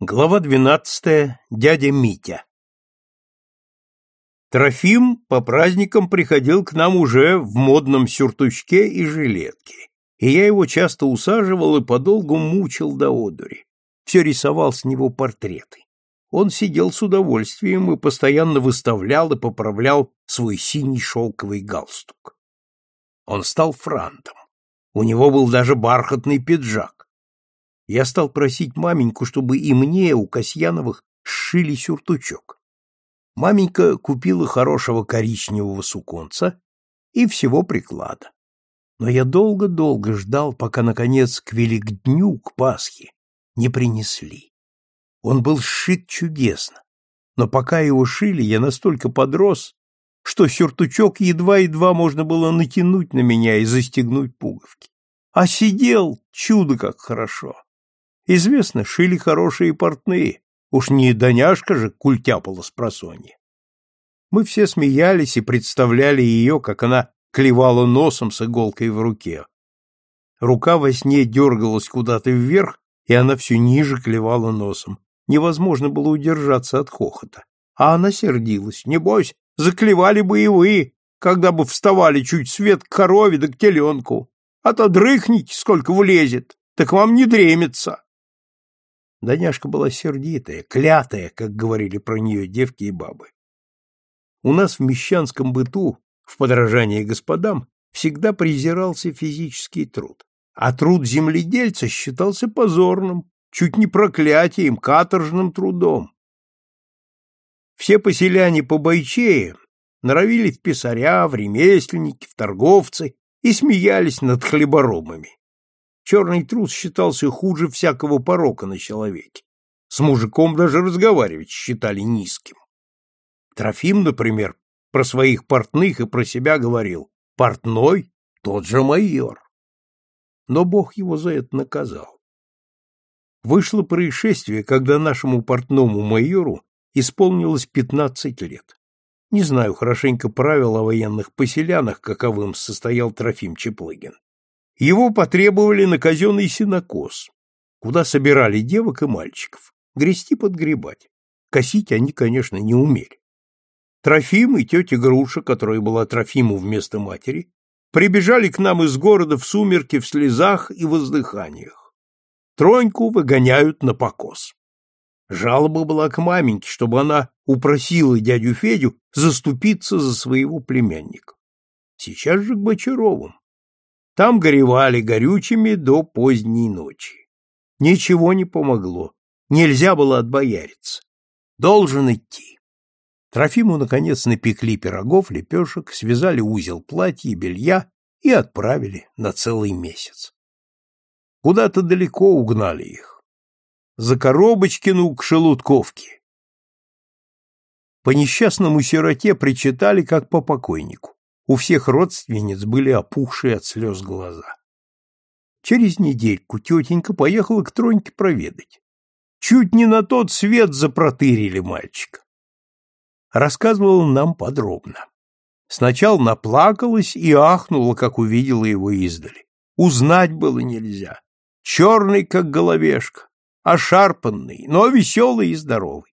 Глава двенадцатая. Дядя Митя. Трофим по праздникам приходил к нам уже в модном сюртучке и жилетке, и я его часто усаживал и подолгу мучил до одури. Все рисовал с него портреты. Он сидел с удовольствием и постоянно выставлял и поправлял свой синий шелковый галстук. Он стал франтом. У него был даже бархатный пиджак я стал просить маменьку, чтобы и мне у Касьяновых сшили сюртучок. Маменька купила хорошего коричневого суконца и всего приклада. Но я долго-долго ждал, пока, наконец, к Великдню, к Пасхе, не принесли. Он был сшит чудесно, но пока его шили, я настолько подрос, что сюртучок едва-едва можно было натянуть на меня и застегнуть пуговки. А сидел чудо как хорошо. Известно, шили хорошие портные, уж не Доняшка же культяпала с просонья. Мы все смеялись и представляли ее, как она клевала носом с иголкой в руке. Рука во сне дергалась куда-то вверх, и она все ниже клевала носом. Невозможно было удержаться от хохота. А она сердилась. Небось, заклевали бы и вы, когда бы вставали чуть свет к корове да к теленку. А то дрыхните, сколько влезет, так вам не дремется. Даняшка была сердитая, клятая, как говорили про нее девки и бабы. У нас в мещанском быту, в подражании господам, всегда презирался физический труд, а труд земледельца считался позорным, чуть не проклятием, каторжным трудом. Все поселяне по Бойчее норовили в писаря, в ремесленники, в торговцы и смеялись над хлеборобами. Черный трус считался хуже всякого порока на человеке. С мужиком даже разговаривать считали низким. Трофим, например, про своих портных и про себя говорил «портной — тот же майор». Но Бог его за это наказал. Вышло происшествие, когда нашему портному майору исполнилось пятнадцать лет. Не знаю хорошенько правил о военных поселянах, каковым состоял Трофим Чеплыгин. Его потребовали на казенный сенокос, куда собирали девок и мальчиков, грести-подгребать. Косить они, конечно, не умели. Трофим и тетя Груша, которая была Трофиму вместо матери, прибежали к нам из города в сумерки в слезах и воздыханиях. Троньку выгоняют на покос. Жалоба была к маменьке, чтобы она упросила дядю Федю заступиться за своего племянника. Сейчас же к Бочаровым. Там горевали горючими до поздней ночи. Ничего не помогло. Нельзя было отбояриться. Должен идти. Трофиму, наконец, напекли пирогов, лепешек, связали узел платья и белья и отправили на целый месяц. Куда-то далеко угнали их. За Коробочкину к Шелудковке. По несчастному сироте причитали, как по покойнику. У всех родственниц были опухшие от слез глаза. Через недельку тетенька поехала к Троньке проведать. Чуть не на тот свет запротырили мальчика. Рассказывала нам подробно. Сначала наплакалась и ахнула, как увидела его издали. Узнать было нельзя. Черный, как головешка, ошарпанный, но веселый и здоровый.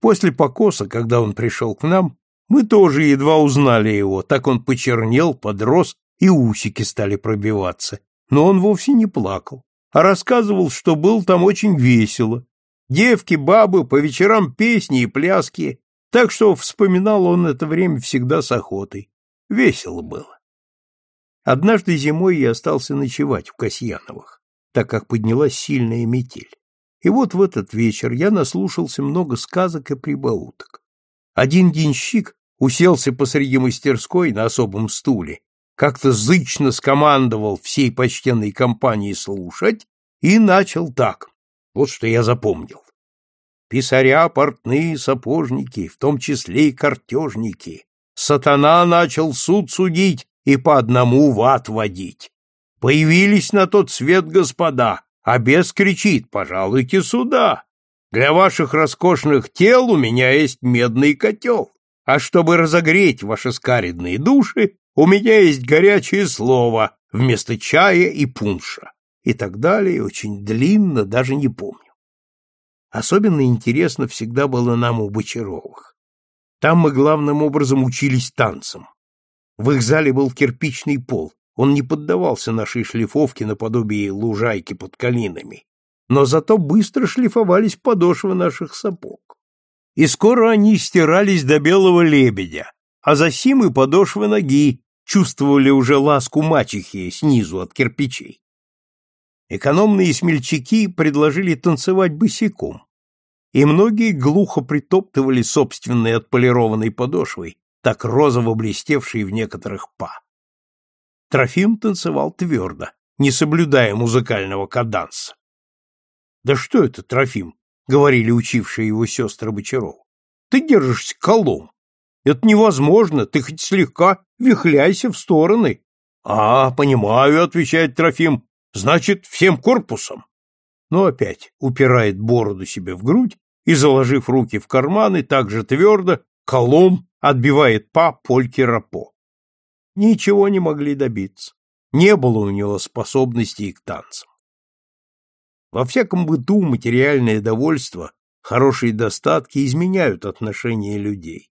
После покоса, когда он пришел к нам, мы тоже едва узнали его, так он почернел, подрос, и усики стали пробиваться. Но он вовсе не плакал, а рассказывал, что был там очень весело. Девки, бабы, по вечерам песни и пляски, так что вспоминал он это время всегда с охотой. Весело было. Однажды зимой я остался ночевать в Касьяновых, так как поднялась сильная метель. И вот в этот вечер я наслушался много сказок и прибауток. Один денщик уселся посреди мастерской на особом стуле, как-то зычно скомандовал всей почтенной компании слушать и начал так. Вот что я запомнил. Писаря, портные, сапожники, в том числе и картежники. Сатана начал суд судить и по одному в ад водить. Появились на тот свет господа, а бес кричит «Пожалуйте сюда! Для ваших роскошных тел у меня есть медный котел. А чтобы разогреть ваши скаридные души, у меня есть горячее слово вместо чая и пунша. И так далее, очень длинно, даже не помню. Особенно интересно всегда было нам у Бочаровых. Там мы главным образом учились танцам. В их зале был кирпичный пол, он не поддавался нашей шлифовке наподобие лужайки под калинами, но зато быстро шлифовались подошвы наших сапог. И скоро они стирались до белого лебедя, а за сим и подошвы ноги чувствовали уже ласку мачехи снизу от кирпичей. Экономные смельчаки предложили танцевать босиком, и многие глухо притоптывали собственной отполированной подошвой, так розово блестевшей в некоторых па. Трофим танцевал твердо, не соблюдая музыкального каданса. «Да что это, Трофим?» — говорили учившие его сестры Бочарова. «Ты держишься колом. Это невозможно, ты хоть слегка вихляйся в стороны». «А, понимаю», — отвечает Трофим, — «значит, всем корпусом». Но опять упирает бороду себе в грудь и, заложив руки в карманы, так же твердо, колом отбивает па польки рапо ничего не могли добиться. Не было у него способностей к танцам. Во всяком быту материальное довольство, хорошие достатки изменяют отношения людей.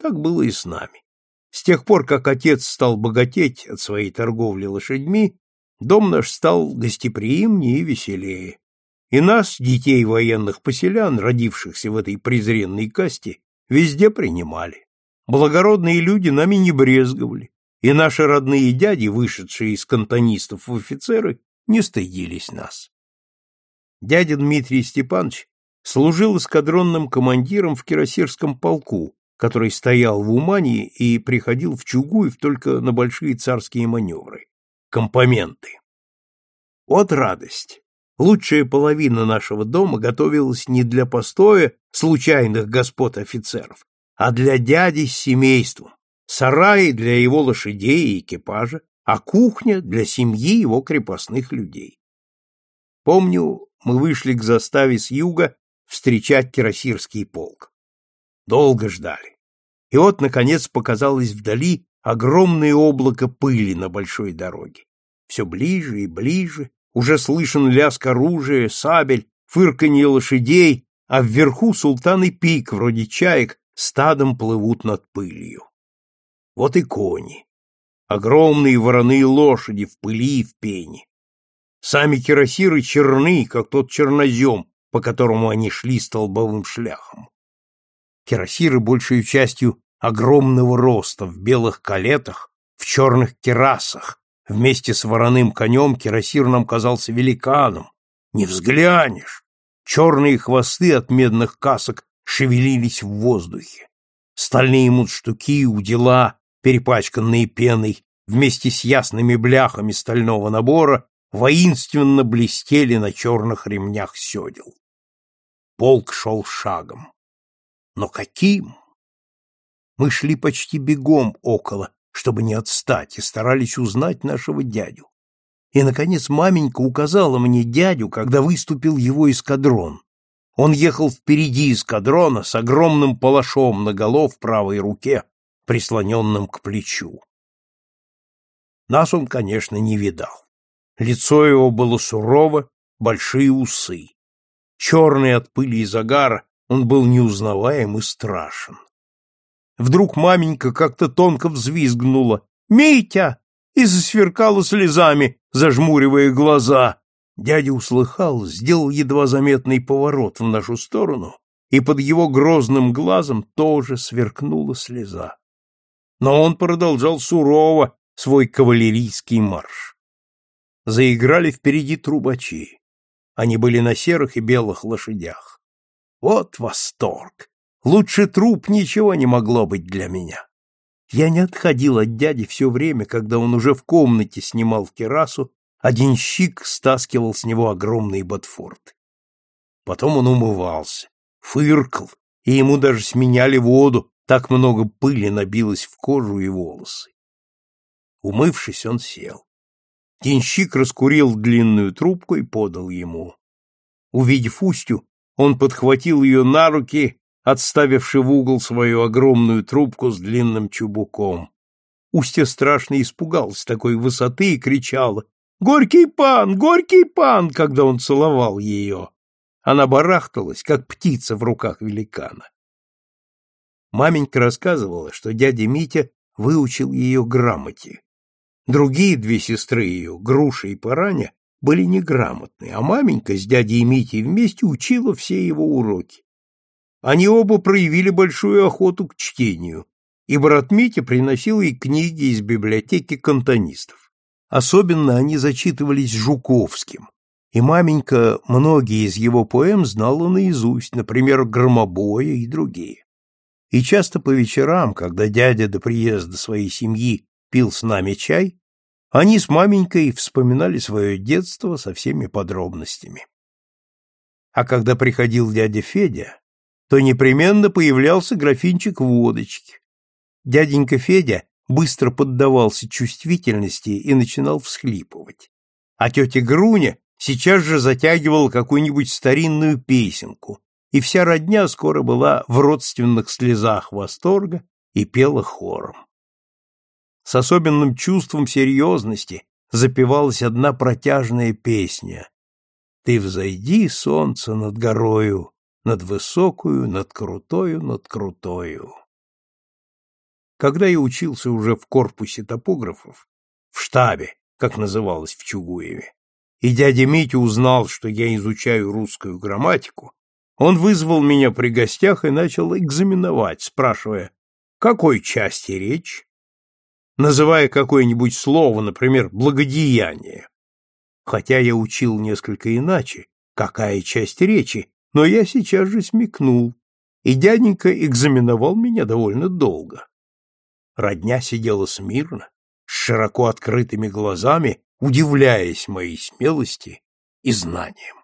Так было и с нами. С тех пор, как отец стал богатеть от своей торговли лошадьми, дом наш стал гостеприимнее и веселее. И нас, детей военных поселян, родившихся в этой презренной касте, везде принимали. Благородные люди нами не брезговали, и наши родные дяди, вышедшие из кантонистов в офицеры, не стыдились нас. Дядя Дмитрий Степанович служил эскадронным командиром в кирасирском полку, который стоял в Умане и приходил в Чугуев только на большие царские маневры, компоменты. Вот радость! Лучшая половина нашего дома готовилась не для постоя случайных господ офицеров, а для дяди с семейством, сараи для его лошадей и экипажа, а кухня для семьи его крепостных людей. Помню, мы вышли к заставе с юга встречать кирасирский полк. Долго ждали. И вот, наконец, показалось вдали огромное облако пыли на большой дороге. Все ближе и ближе, уже слышен лязг оружия, сабель, фырканье лошадей, а вверху султан и пик, вроде чаек, стадом плывут над пылью. Вот и кони. Огромные вороные лошади в пыли и в пене. Сами кирасиры черны, как тот чернозем, по которому они шли столбовым шляхом. Кирасиры большей частью огромного роста, в белых калетах, в черных керасах. Вместе с вороным конем кирасир нам казался великаном. Не взглянешь. Черные хвосты от медных касок шевелились в воздухе. Стальные мундштуки, удила перепачканные пеной, вместе с ясными бляхами стального набора, воинственно блестели на черных ремнях седел. Полк шел шагом. Но каким? Мы шли почти бегом около, чтобы не отстать, и старались узнать нашего дядю. И, наконец, маменька указала мне дядю, когда выступил его эскадрон. Он ехал впереди эскадрона с огромным палашом наголо в правой руке, прислоненным к плечу. Нас он, конечно, не видал. Лицо его было сурово, большие усы. Черный от пыли и загара, он был неузнаваем и страшен. Вдруг маменька как-то тонко взвизгнула «Митя!» и засверкала слезами, зажмуривая глаза. Дядя услыхал, сделал едва заметный поворот в нашу сторону, и под его грозным глазом тоже сверкнула слеза но он продолжал сурово свой кавалерийский марш. Заиграли впереди трубачи. Они были на серых и белых лошадях. Вот восторг! Лучше труп ничего не могло быть для меня. Я не отходил от дяди все время, когда он уже в комнате снимал керасу, один щик стаскивал с него огромный ботфорт. Потом он умывался, фыркал, и ему даже сменяли воду, так много пыли набилось в кожу и волосы. Умывшись, он сел. Денщик раскурил длинную трубку и подал ему. Увидев Устю, он подхватил ее на руки, отставивши в угол свою огромную трубку с длинным чубуком. Устья страшно испугалась такой высоты и кричала «Горький пан! Горький пан!», когда он целовал ее. она барахталась, как птица в руках великана. Маменька рассказывала, что дядя Митя выучил ее грамоте. Другие две сестры ее, Груша и Параня, были неграмотны, а маменька с дядей Митей вместе учила все его уроки. Они оба проявили большую охоту к чтению, и брат Митя приносил ей книги из библиотеки кантонистов. Особенно они зачитывались Жуковским, и маменька многие из его поэм знала наизусть, например, «Громобоя» и другие. И часто по вечерам, когда дядя до приезда своей семьи пил с нами чай, они с маменькой вспоминали свое детство со всеми подробностями. А когда приходил дядя Федя, то непременно появлялся графинчик водочки. Дяденька Федя быстро поддавался чувствительности и начинал всхлипывать. А тетя Груня сейчас же затягивала какую-нибудь старинную песенку, и вся родня скоро была в родственных слезах восторга и пела хором. С особенным чувством серьезности запевалась одна протяжная песня «Ты взойди, солнце, над горою, над высокую, над крутою, над крутою». Когда я учился уже в корпусе топографов, в штабе, как называлось в Чугуеве, и дядя Митя узнал, что я изучаю русскую грамматику, он вызвал меня при гостях и начал экзаменовать, спрашивая, какой части речь, называя какое-нибудь слово, например, благодеяние. Хотя я учил несколько иначе, какая часть речи, но я сейчас же смекнул, и дяденька экзаменовал меня довольно долго. Родня сидела смирно, с широко открытыми глазами, удивляясь моей смелости и знаниям.